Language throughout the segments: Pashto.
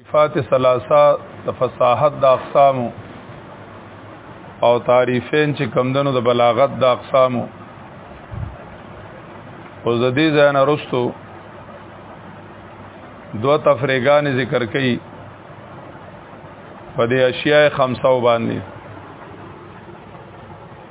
صفات ثلاثه د فصاحت د اقسام او تعریفین چې کمدنو د بلاغت د اقسام او زدي ځان رستو دو تفریقان ذکر کړي په دې اشیاء خمسه باندې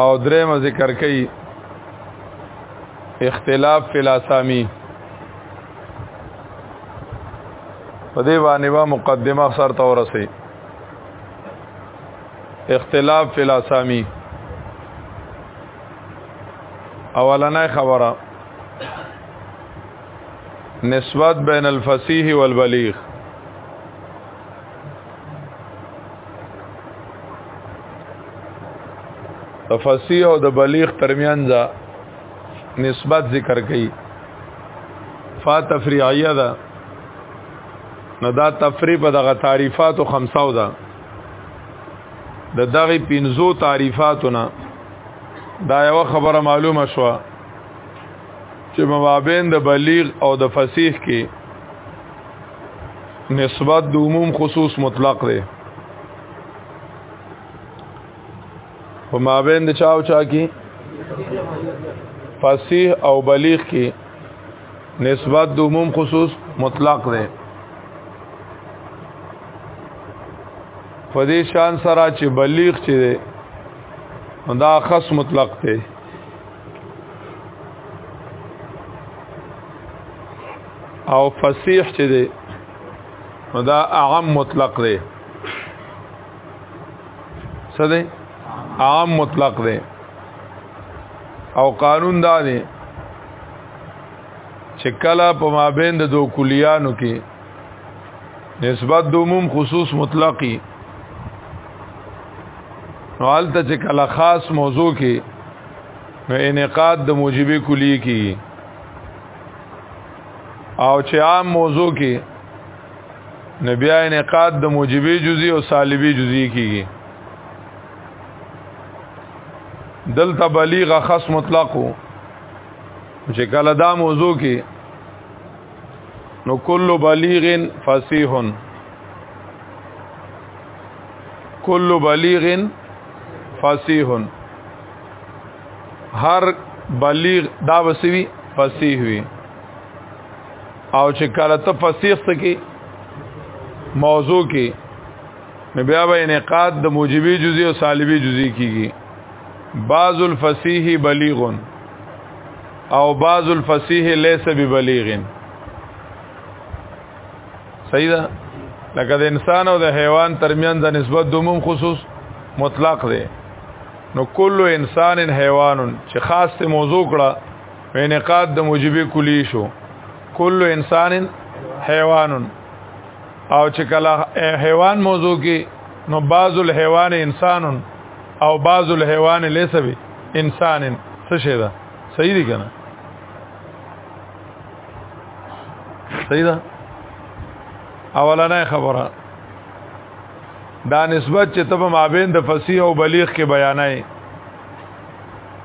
او درې ما ذکر کوي اختلاف فی الاسامی په دې باندې وا مقدمه سر ته ورسي اختلاف فی الاسامی اولنې خبره نسبت بین الفصیح والبلیغ د فصیح او د بلیغ ترمنځ نسبت ذکر کړي فا تفریعیه ده نو دا تفریع په دغه تعریفات او خمساو ده د دغه پنځو تعریفاتونه دا یو خبره معلومه شوه چې مابین د بلیغ او د فصیح کې نسبت د عموم خصوص مطلق دی په مابین د چاو چا کې فصیح او بلیغ کې نسبت د عموم خصوص مطلق دی په دې شان سره چې بلیغ چې دی دا خص مطلق دی او فصیح چې دی نو دا عام مطلق دی څه دی عام مطلق دی او قانون دا دی چې کله په مابین د دوه کلیانو کې نسبت د عموم خصوص مطلقي نو حالته چې کله خاص موضوع کې نو انعقاد د موجبه کلی کې او چې عام موضوع کې نو بیا انعقاد د موجبه جزئی او سالبي جزئی کېږي دلته بلیغه خاص مطلقو چې کله دا موضوع کې نو کل بلیغ فصیح کل بلیغ فصیح هر بلیغ دا وسوی فصیح وی او چې کله ته فصیح سکی موضوع کې نو بیا به انقاد د موجبی جزئی او سالبی جزئی کیږي بعض الفصیح بلیغون او بعض الفصیح ليس ببلیغ صحیح ده لکه د انسان او د حیوان ترمن د نسبت د عموم خصوص مطلق دی نو کل انسان حیوان چې خاص ته موضوع کړه انعقاد د موجبه کلی شو کل انسان حیوان او چې کله حیوان موضوع کې نو بعض الحیوان انسان او بعض الحیوان ليس به انسان څه شي ده صحیح دی کنه صحیح ده اولنې خبره دا نسبت چې تب مابین د فصیح او بلیغ کې بیانای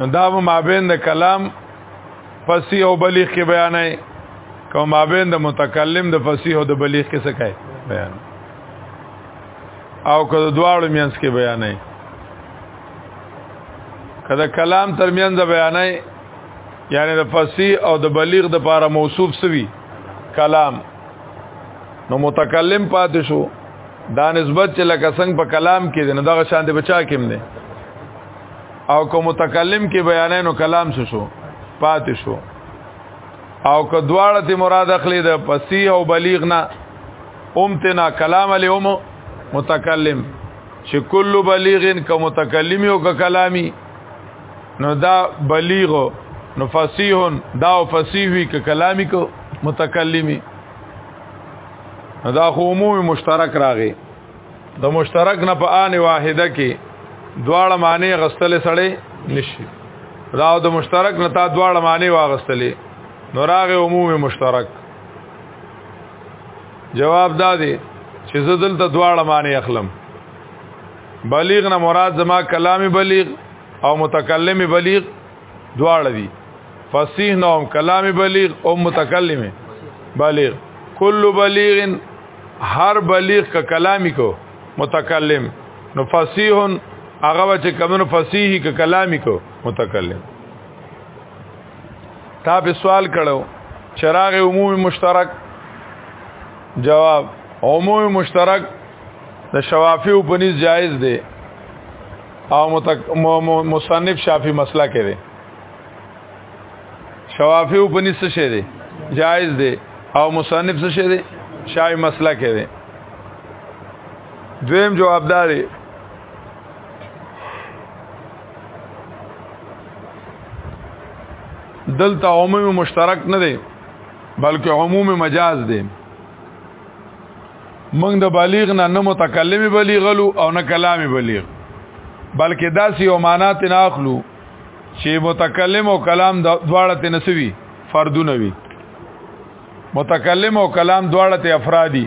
نو دا مابین د کلام فصیح او بلیغ کې بیانای کوم مابین د متکلم د فصیح او د بلیغ کې څه کوي بیان او کله دواړو مینس کې بیانای کله کلام ترمنځ بیانای یعنی د فصیح او د بلیغ د پاره موصوف سوی کلام نو متکلم پاتې شو دا نسبت چې لکه څنګه په کلام کې دی نو دغه شان دی بچا کېم دی او کو متکلم کې بیانې نو کلام څه شو پاتې شو او که دواړه ته مراد اخلي د فصیح او بلیغ نه اومتنا کلام له اومو متکلم چې کل بلیغن که متکلمی او که کلامی نو دا بلیغ نو فصیحون دا فصیح وی که کلامی که متکلمی نو دا خو عمومی مشترک راغی د مشترک نه په آن واحده کې دواړه معنی غستل سړی نشي دا د مشترک نه تا دواړه معنی واغستلې نو راغه عمومي مشترک جواب دا دی چې زه دلته دواړه معنی اخلم بلیغ نه مراد زما کلام بلیغ او متکلم بلیغ دواړه دي فصیح نوم کلام بلیغ او متکلم بلیغ کل بلیغ هر بلیغ کا کلامی کو متکلم نو فصیح هغه چې کمنو فصیح کا کلامی کو متکلم تا په سوال کړو چراغ عمومي مشترک جواب عمومي مشترک د شوافی او پنځ جایز دی او مصنف شافی مسله کړي شوافی او پنځ څه شي دی جایز دی او مصنف څه شي دی شای مسله کړي دویم جوابداري دلته عموم مشترک نه دی بلکې عموم مجاز دی موږ د بلیغ نه نه متکلم بلیغلو او نه کلام بلیغ بلکې داسې یو معنا ته ناخلو چې متکلم او کلام دواړه ته نسوي فردونه وي متکلم او کلام دواړه ته افرادي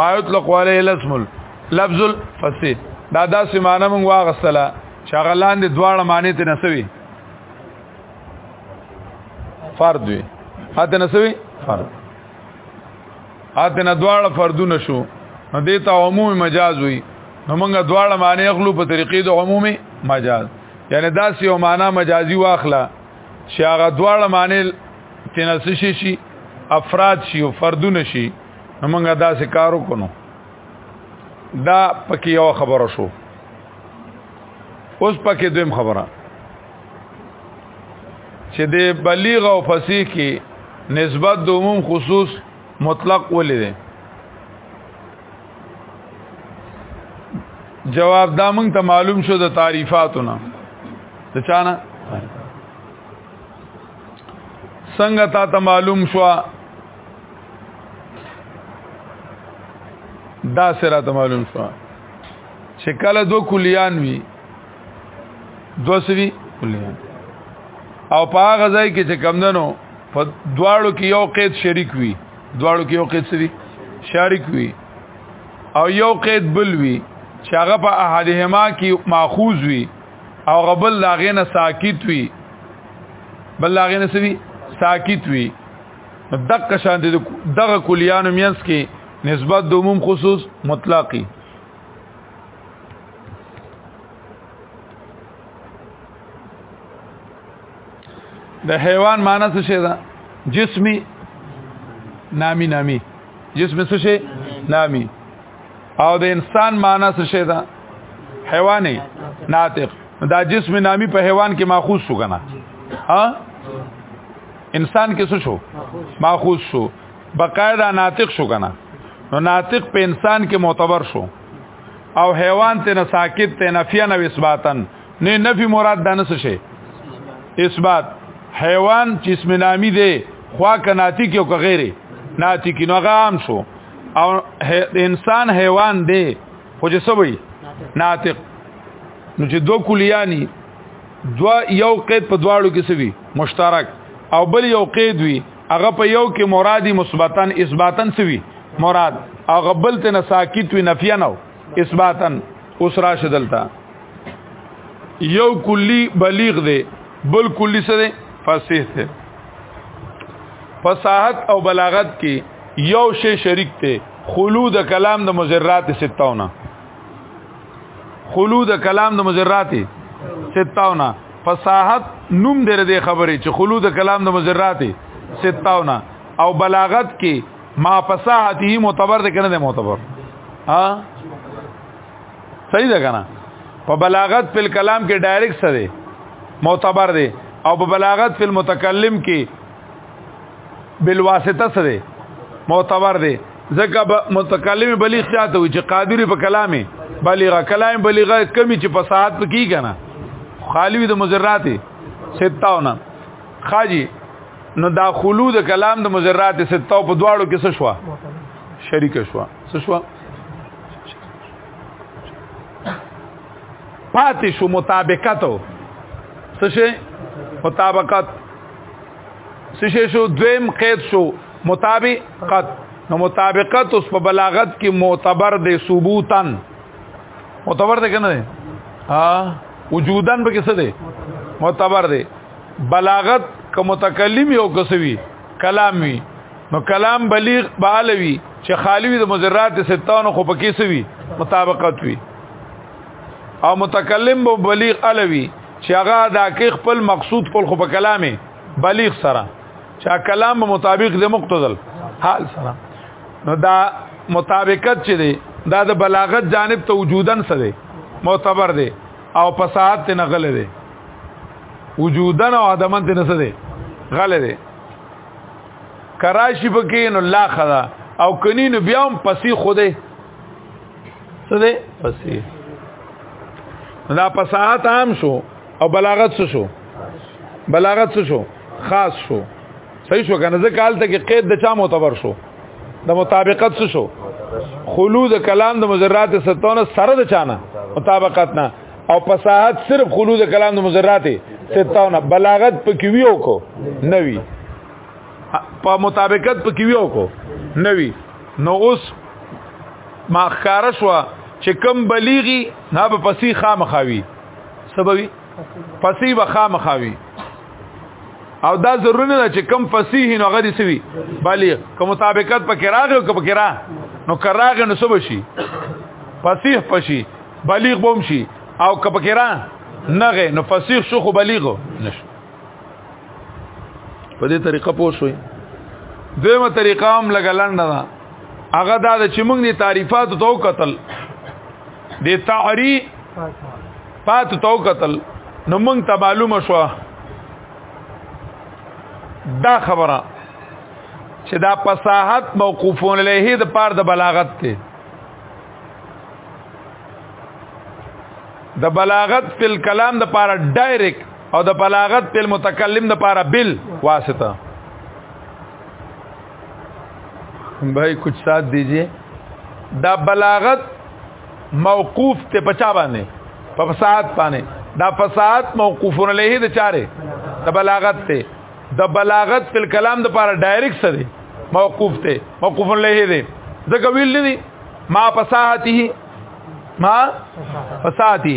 ما یطلق علیه الاسم لفظ الفصیح دا داسې معنی موږ واغستله چې هغه لاندې دواړه معنی ته نسوي فرد وي اته نسوي فرد اته نه دواړه فردونه شو نو دې ته عمومي مجاز وي نو موږ دواړه معنی اخلو په طریقې د عمومي مجاز یعنی دا سی او معنا مجازي واخله چې هغه دواړه معنی تنسشي شي افراد شي او فردونه شي همغه دا سکارو کونو دا پکې یو خبره شو اوس پکې دویم خبره چې د بلیغ او فصیح کې نسبت د عموم خصوص مطلق ولې دی جواب دا مونږ ته معلوم شو د تعریفاتونه د چانه څنګه تا ته معلوم شو دا سره ته معلوم شو چې کله دو کلیان وي دو سوي کلیان او په هغه ځای کې چې کمندنو په دواړو کې یو قید شریک وي دواړو کې یو قید سوي شریک وي او یو قید بل وي چې هغه په احدهما کې ماخوذ وي او غبل لاغې نه ساکت وي بل لاغې نه سوي ساکت وي دک شان دي دغه کلیانو مینس کې نسبت د عموم خصوص مطلقي د حیوان معنی څه شي دا جسمی نامی نامی جسم څه شي نامی او د انسان معنی څه شي دا حیواني ناطق دا جسم نامی په حیوان کې ماخوذ شو کنه ها انسان کې څه شو ماخوذ شو بقاعده ناطق شو کنه نو ناطق په انسان کې معتبر شو او حیوان ته نه ساکت ته نفیا نه اثباتن نه نفی مراد دا نه شي اثبات حیوان چې اسم نامی دی خوا کناتی کې او که غیره ناتی کې نو غام شو او انسان حیوان دی خو چې سوي ناطق نو چې دو کلیانی دوا یو قید په دواړو کې سوي مشترک او بل یو قید وي هغه په یو کې مرادی مثبتن اثباتن سوي مراد او غبل ته ساکت وي نفیا نو اثباتن اوس راشه دلته یو کلی بلیغ دی بل کلی څه دی فصیح دی فصاحت او بلاغت کې یو شی شریک ته خلود کلام د مزرات ستاونه خلود کلام د مزرات ستاونه فصاحت نوم در دې خبرې چې خلود کلام د مزرات ستاونه او بلاغت کې ما فصاحته معتبر ده کنه ده معتبر ها صحیح ده کنه په بلاغت په کلام کې ډایرکټ سره معتبر ده او په بلاغت په متکلم کې بالواسطه سره معتبر دی ځکه متکلم بلیغ چاته وي چې قادری په کلامه بلیغه کلام بلیغه کمی چې په ساعت په کی کنه خالوی د مزرات ستاونه خاجی نو دا خلو د کلام د مزرات ستاو په دواړو کې څه شو شریک شو څه شو پاتې شو مطابقت څه شي مطابقت سشه شو دویم قید شو مطابقت نو مطابقت اوس په بلاغت کې معتبر دی ثبوتن معتبر دی کنه ها وجودن به کې څه دی معتبر دی بلاغت که متکلم یو کسوي کلام وی نو کلام بلیغ بالوی چې خالوی د مزرات ستانو خو پکې سوي مطابقت وی او متکلم بلیغ الوی چې هغه دا کې خپل مقصود خپل خو په کلامه بلیغ سره چې کلام په مطابق د مقتضل حال سره نو دا مطابقت چې دی دا د بلاغت جانب ته وجودن څه دی معتبر دی او فساد ته نغله دی وجودن او عدمن ته څه دی غله دی کراشی پکې نو لا خدا او کني نو بیا هم پسې خوده څه دی فصیح دا فصاحت عام شو او بلاغت څه شو بلاغت څه شو خاص شو صحیح شو کنه ځکه حالت کې قید د چا معتبر شو د مطابقت څه شو خلو د کلام د مزرات ستونه سره د چانه مطابقت نه او فصاحت صرف خلو د کلام د مزرات ستونه بلاغت پکې ویو کو نوي په مطابقت په کیو کو نوی نو اوس ما خاره شو چې کم بلیغي نه په پسی خامخاوي سبوي پسی به خامخاوي او دا ضروري نه چې کم فصیح نو غدي سوي بلیغ کوم مطابقت په کراغ او په کرا نو کراغ نو سب شي فصیح پشي بلیغ بوم شي او کپ کرا نغه نو فصیح شو خو بلیغ نشو په دې طریقه پوښوي دویمه طریقه هم لګلند ده هغه دا چې موږ دي تعریفات تو قتل د تعری پات تو قتل نو موږ ته معلومه شو دا خبره چې دا فصاحت موقوفون له د پار د بلاغت ته د بلاغت فل کلام د پار ډایرک او د بلاغت په متکلم د پاره بل واسطه بھائی کچھ ساتھ دیجئے دا بلاغت موقوف ته پچا باندې په فساد باندې دا فساد موقوفون علیه د چاره د بلاغت ته د بلاغت په کلام د پاره ډایرکټ سره موقوف ته موقوفون علیه دی ځکه ویل دي ما فساحته ما فساحته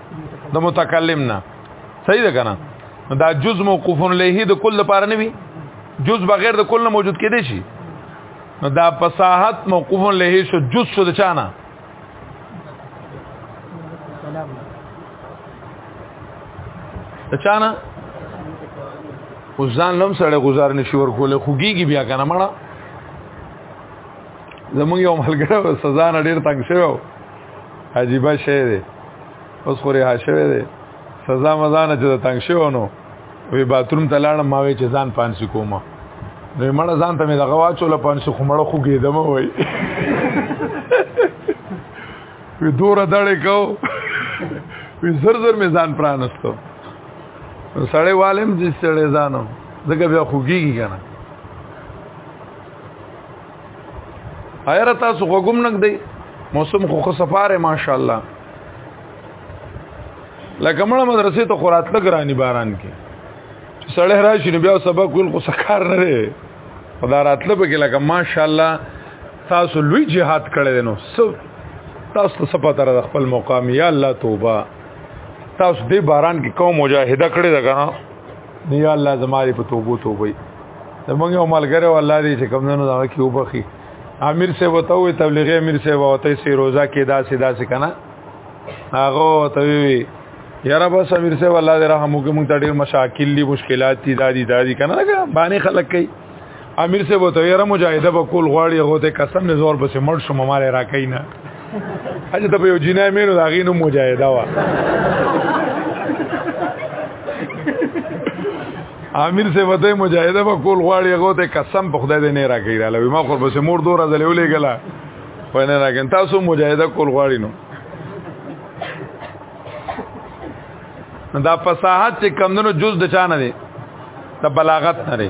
د متکلم نه صحیح ده کنه دا جز موقوف له د کل لپاره نه وي جز بغیر د کل نه موجود کېدی شي نو دا فصاحت موقوف له شو جز شو د چانه د چانه وزان لم سره گزار نشي ورکول خوګيږي بیا کنه مړه زمونږ یو ملګری سزا نه ډیر تنگ شوی عجیب شی دی اوس خو رها شوی دی سزا مزانه چې تنگ شو نو وی باتروم ته لاړم ما وی چې ځان پانسی کومه نو مړ ځان ته مې دغه واچول پانسی خو مړ خو ګیدم وای وی دور دړې کو وی زر زر مې ځان پرانستو سړی والم چې سړی ځانو دغه بیا خوګیږي کنه ایر تاسو غوګم نګ دی موسم خو خو سفاره ماشاءالله لکه مړه مدرسې ته خورات لګرانی باران کې سړی راشي نو بیا سبق کول خو سکار نه لري خدا راتله به کې لکه ماشاءالله تاسو لوی جهاد کړی نو سو تاسو ته سپه تر خپل مقام یا الله توبه تاسو دې باران کې کوم مجاهده کړی دا کنه نه یا الله زماري په توبو توبې زمونږ یو ملګری والله دې چې کمندونو دا کې وبخي امیر سے وته وي تبلیغ امیر سے وته سي روزه کې دا سي دا سي کنه هغه ته وی یاره بس امیر سے والله دې رحم وکړي مونږ ته ډېر مشاکل دي مشکلات دي دادي دادي کنه باندې خلک کوي امیر سے بوته یره مجاهده په کول غواړي هغه ته قسم نه زور بس مړ شو مال راکای نه اجه ته یو جنای مینو دا غینو مجاهده وا امیر سے بوته مجاهده په کول غواړي هغه ته قسم په خدای دې نه راکای را لوي ما خو بس مور دوره زلې ولې ګلا وای نه راګن تاسو مجاهده کول غواړي نو دا فصاحت چې کمندونو جز د چانه دی د بلاغت نه دی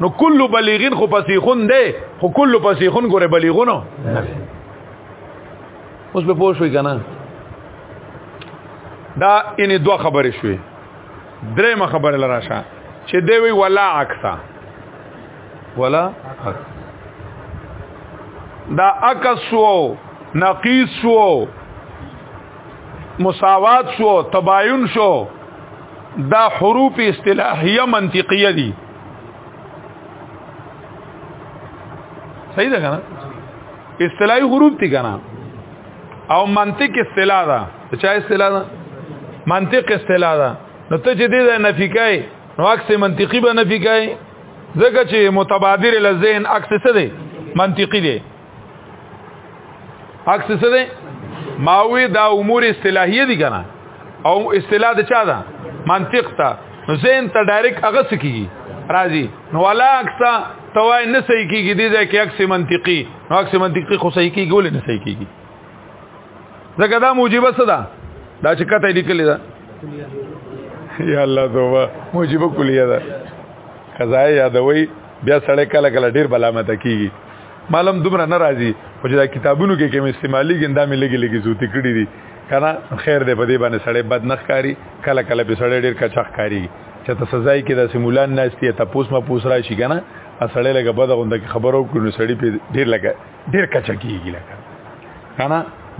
نو کل بلیغین خو پسیخون دی خو کل پسیخون ګوره بلیغونو اوس به پوه شوي که نه دا یعنې دوه خبرې شوې درېیمه خبره له راشه چې دی وی ولا عکسه ولا دا عکس شو نقیص شو مساوات شو تباین شو دا حروف اصطلاحیه منطقیه دي صحیح ده کنه اصطلاحي حروف دي کنه او منطق اصطلاح ده چا اصطلاح ده منطق اصطلاح ده نو ته چې دې نفي کوي نو عکس منطقي به نفي کوي ځکه چې متبادر لذهن عکس څه دی منطقي دی عکس څه دی ماوی دا امور اصطلاحیه دي کنه او اصطلاح د چا ده منطق ته نو زین ته ډایرک هغه سکیږي راځي نو ولا عکس توای نه صحیح کیږي دي ځکه عکس منطقي نو عکس منطقي خو صحیح کیږي ولې نه صحیح کیږي ځکه دا موجبه څه ده دا چې کته لیکل ده یا الله توبه موجبه کلیه ده قضای یادوي بیا سړی کله کله ډیر بلامت کیږي معلوم دومره ناراضي او چې دا کتابونو کې کوم استعمالي ګنده مې لګي لګي زوتی کړی دي کنه خیر دې په دې باندې سړې بد نخ کاری کله کله په سړې ډیر کچخ کاری چې ته سزا کې د سیمولان ناشتي ته پوس ما پوس راشي کنه اصلې لګه بد غونډه کې خبرو کړو سړې په ډیر لګه ډیر کچا کیږي لګه کنه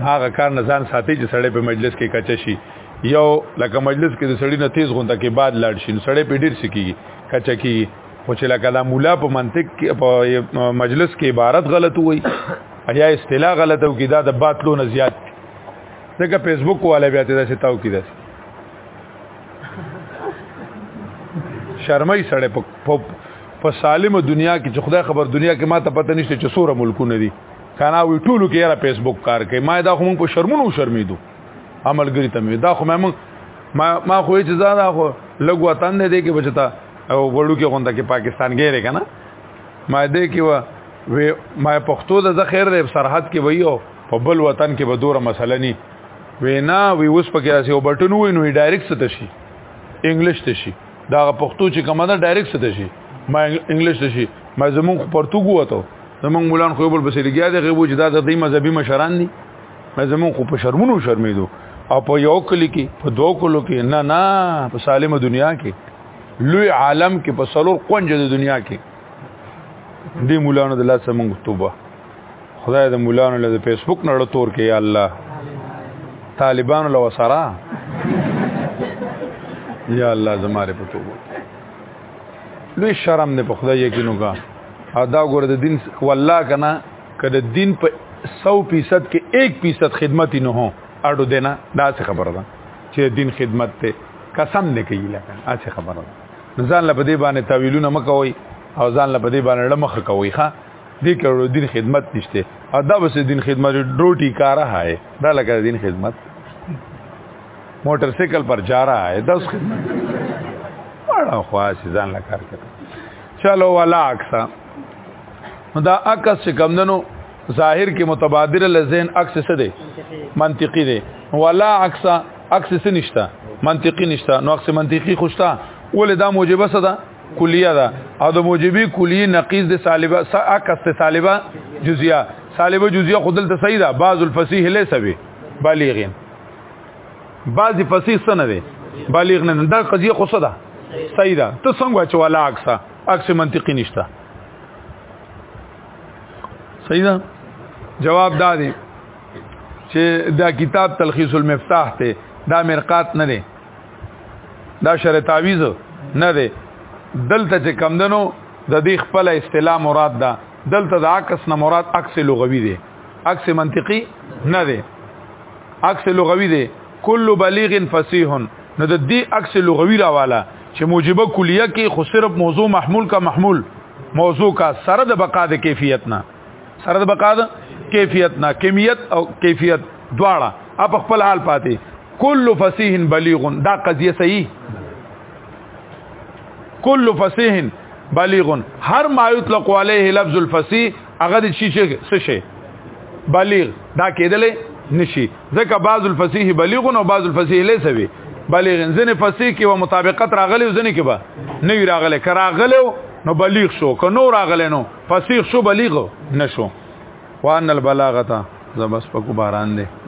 هغه کار نه ځان ساتي چې سړې په مجلس کې کچا شي یو لکه مجلس کې د سړی نه تیز غونډه کې بعد لاړ شي سړې په ډیر سکیږي کچا کیږي خو چې لکه دا مولا په منطق کې په مجلس کې عبارت غلط وای یا اصطلاح غلط او کې دا د باطلو نه زیات ځکه فیسبوک والا بیا ته دا ستاو کې داسې شرمای سړی په په سالمه دنیا کې چې خدای خبر دنیا کې ما ته پته نشته چې سوره ملکونه دي کانا وی ټولو کې را فیسبوک کار کوي ما دا هم په شرمونو شرمیدو عملګری تم دا خو ما ما خو چې زاده خو لګ وطن دې دې کې بچتا او وړو کې غونډه کې پاکستان ګیره کنه ما دې کې و ما پښتو د ذخیر د سرحد کې ویو په بل وطن کې به دوره مسله ني وینا وی اوس پکې راځي او بټن وې نو ډایرکټ ست شي انګلیش ته شي دا پښتو چې کومه ده ډایرکټ ست شي ما انګلیش ته شي ما زمون پرتګو وته زمون مولان خو بل بسې لګیا دی غو چې دا د دې مذهبي مشران دي زمون خو په شرمونو شرمېدو او په یو کلی کې په دوو کلو کې نه نه په سالمه دنیا کې لوی عالم کې په سلور قنج د دنیا کې دې مولانا د لاسه مونږ توبه خدای د مولانا له فیسبوک نه تور کې یا الله طالبان له وسرا یا الله زماره په توبه لوی شرم نه په خدای یقینو کا ادا ګور د دین والله کنا که د دین په 100% کې 1% خدمت نه هو اړو دینا دا څه خبره ده چې دین خدمت ته قسم نه کوي لکه اڅه خبره ده ځان له بده باندې تعویلونه مکوي او ځان له بده باندې لمخ کوي ښا دې کړو دین خدمت نشته او دا بس دین خدمت ډروټي کارا ہے دا لکه دین خدمت موټر سایکل پر جا رہا ہے دا خدمت وړه خواص ځان لا کار کوي چلو والا اکثر دا عکس چې کمندنو ظاهر کې متبادر لزین عکس څه دی منطقي دی ولا عکس عکس څه نشته منطقي نشته نو عکس منطقي خوشته ولې دا موجبه څه ده کلیه ده او د موجبي کلیه نقیض د سالبه عکس ته سالبه جزئیه سالبه جزئیه خودل ته صحیح ده بعض الفصیح له سبي بالغین بعض فصیح سن دی بالغ نه دا قضیه خو صدا صحیح ده ته څنګه چې ولا عکس عکس منطقي نشته صحیح ده جواب دا دی چې دا کتاب تلخیص المفتاح ته دا مرقات نه دی دا شرع تعویز نه دی دلته چې کم دنو د دې خپل اصطلاح مراد ده دلته د عکس نه مراد عکس لغوي دی عکس منطقي نه دی عکس لغوي دی کل بلیغ فصیح نو د دې عکس لغوي راواله چې موجبه کلیه کې خو صرف موضوع محمول کا محمول موضوع کا سره د بقا د کیفیت نه سره د بقا د کیفیت نه کمیت او کیفیت دواړه اپ خپل حال پاتې کل فصیح بلیغ دا قضیه صحیح کل فصیح بلیغ هر ما یطلق علیه لفظ الفصیح هغه د چی چې څه شي بلیغ دا کېدلې نشي ځکه بعض الفصیح بلیغ او بعض الفصیح لیس وی بلیغ ځنه فصیح کې و مطابقت راغلی ځنه کې به نه وی راغلی کراغلو نو بلیغ شو که نو راغلی نو فصیح شو بلیغ نشو وان البلاغه زبس پکو باران دی